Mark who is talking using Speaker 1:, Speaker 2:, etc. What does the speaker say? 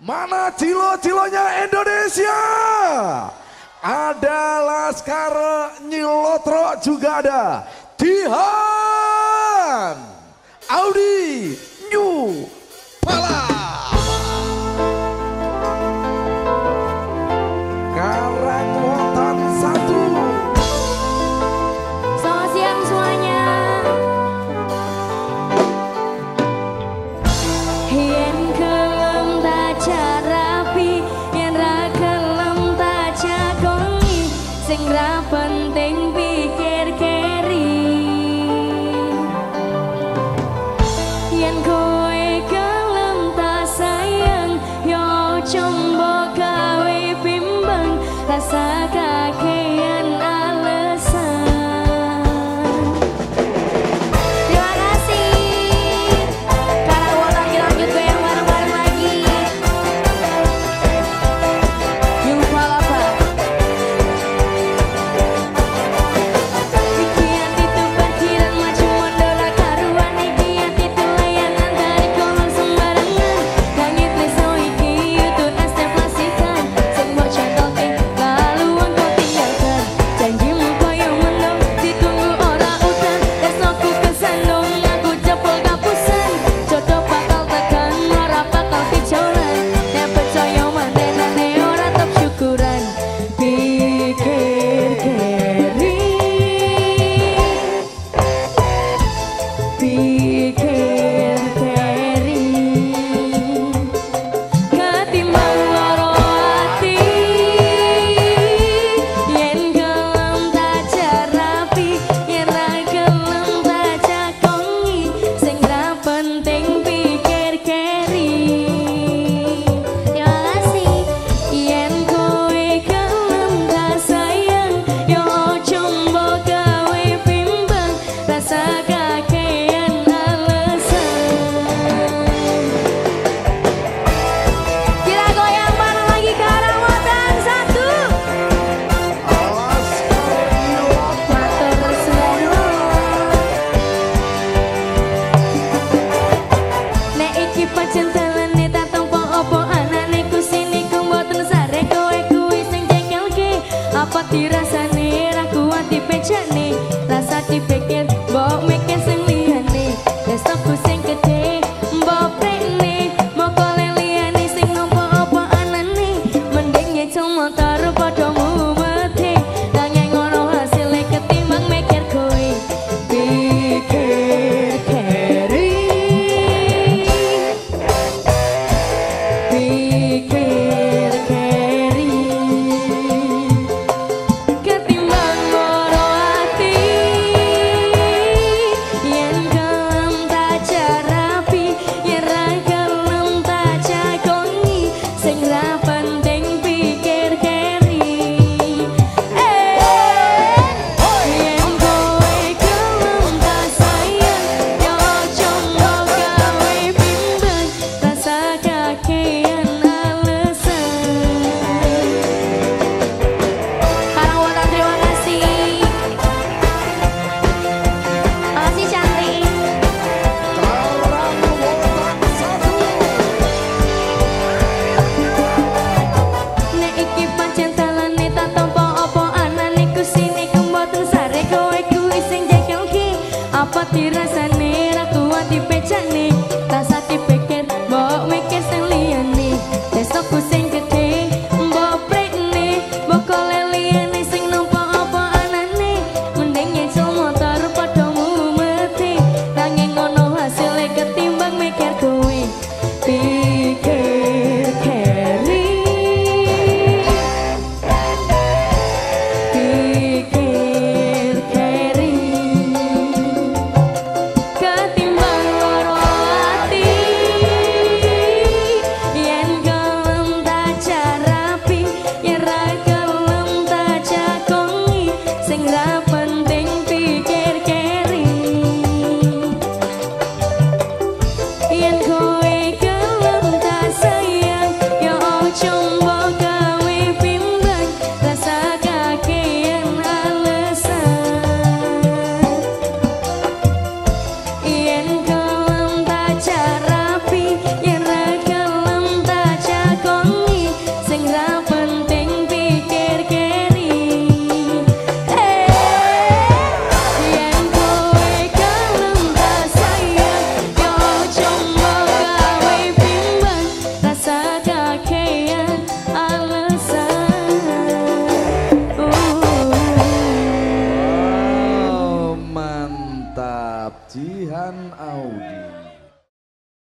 Speaker 1: Mana cilo-cilonya Indonesia? Ada Laskar Nyilotro juga ada.
Speaker 2: Tihar. em không Apa tirai ati rasane ra kuat nih. rasa